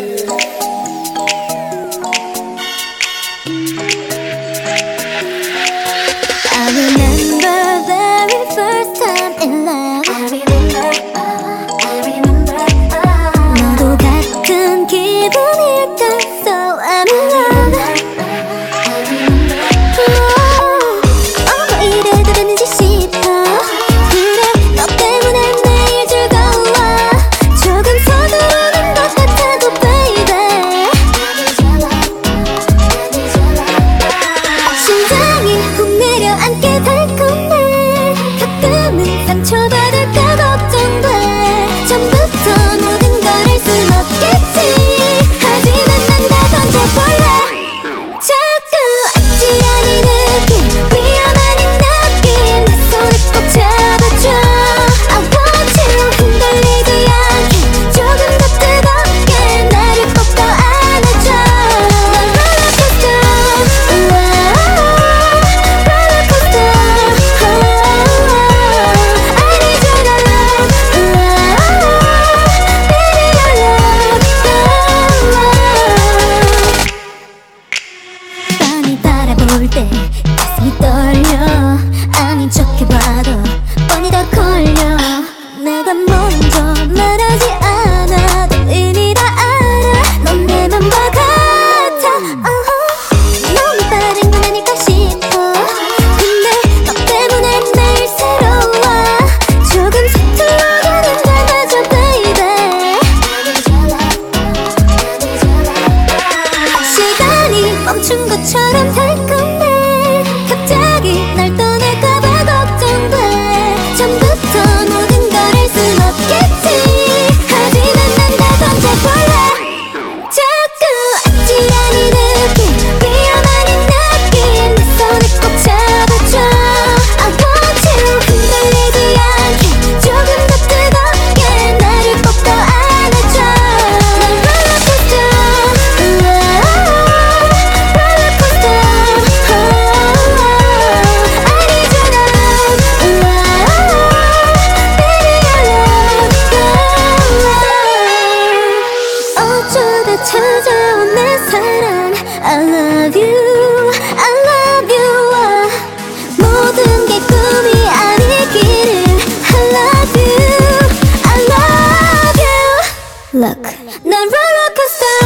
you. 내게 달콤해 꽃처럼 달콤 Look, the roller coaster.